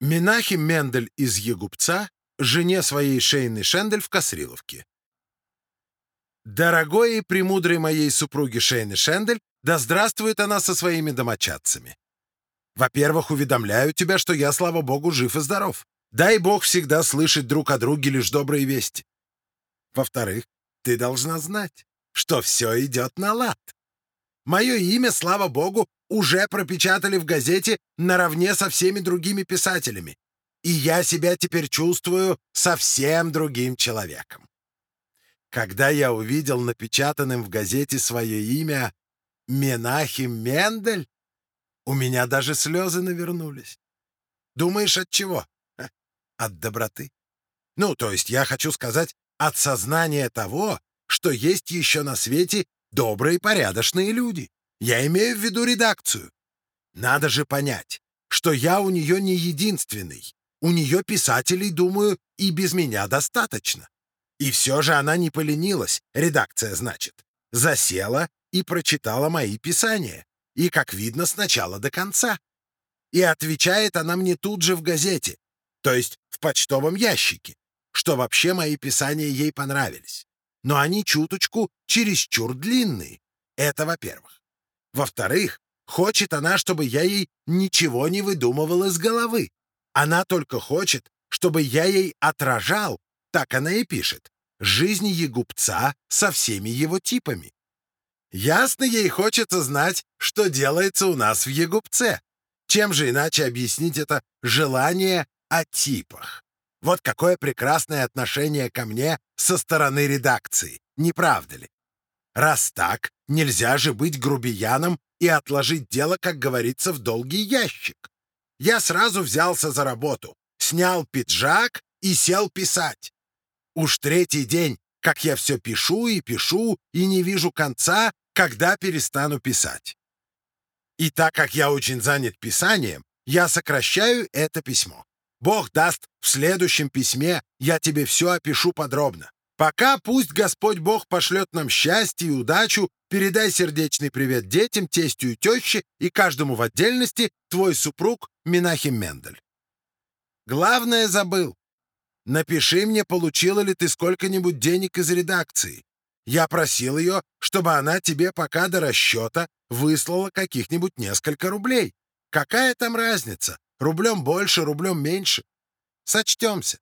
Менахим Мендель из Егупца жене своей Шейны Шендель в Косриловке. Дорогой и премудрой моей супруги Шейны Шендель, да здравствует она со своими домочадцами. Во-первых, уведомляю тебя, что я, слава богу, жив и здоров. Дай бог всегда слышать друг о друге лишь добрые вести. Во-вторых, ты должна знать, что все идет на лад. Мое имя, слава богу, уже пропечатали в газете наравне со всеми другими писателями. И я себя теперь чувствую совсем другим человеком. Когда я увидел напечатанным в газете свое имя Менахим Мендель, у меня даже слезы навернулись. Думаешь, от чего? От доброты. Ну, то есть я хочу сказать, от сознания того, что есть еще на свете добрые порядочные люди. Я имею в виду редакцию. Надо же понять, что я у нее не единственный. У нее писателей, думаю, и без меня достаточно. И все же она не поленилась, редакция, значит. Засела и прочитала мои писания. И, как видно, с начала до конца. И отвечает она мне тут же в газете, то есть в почтовом ящике, что вообще мои писания ей понравились. Но они чуточку чересчур длинные. Это во-первых. Во-вторых, хочет она, чтобы я ей ничего не выдумывал из головы. Она только хочет, чтобы я ей отражал, так она и пишет, жизнь егупца со всеми его типами. Ясно ей хочется знать, что делается у нас в егупце. Чем же иначе объяснить это желание о типах? Вот какое прекрасное отношение ко мне со стороны редакции, не правда ли? Раз так, нельзя же быть грубияном и отложить дело, как говорится, в долгий ящик. Я сразу взялся за работу, снял пиджак и сел писать. Уж третий день, как я все пишу и пишу, и не вижу конца, когда перестану писать. И так как я очень занят писанием, я сокращаю это письмо. Бог даст, в следующем письме я тебе все опишу подробно. Пока пусть Господь Бог пошлет нам счастье и удачу, передай сердечный привет детям, тестю и теще и каждому в отдельности твой супруг Минахим Мендель. Главное забыл. Напиши мне, получила ли ты сколько-нибудь денег из редакции. Я просил ее, чтобы она тебе пока до расчета выслала каких-нибудь несколько рублей. Какая там разница? Рублем больше, рублем меньше. Сочтемся.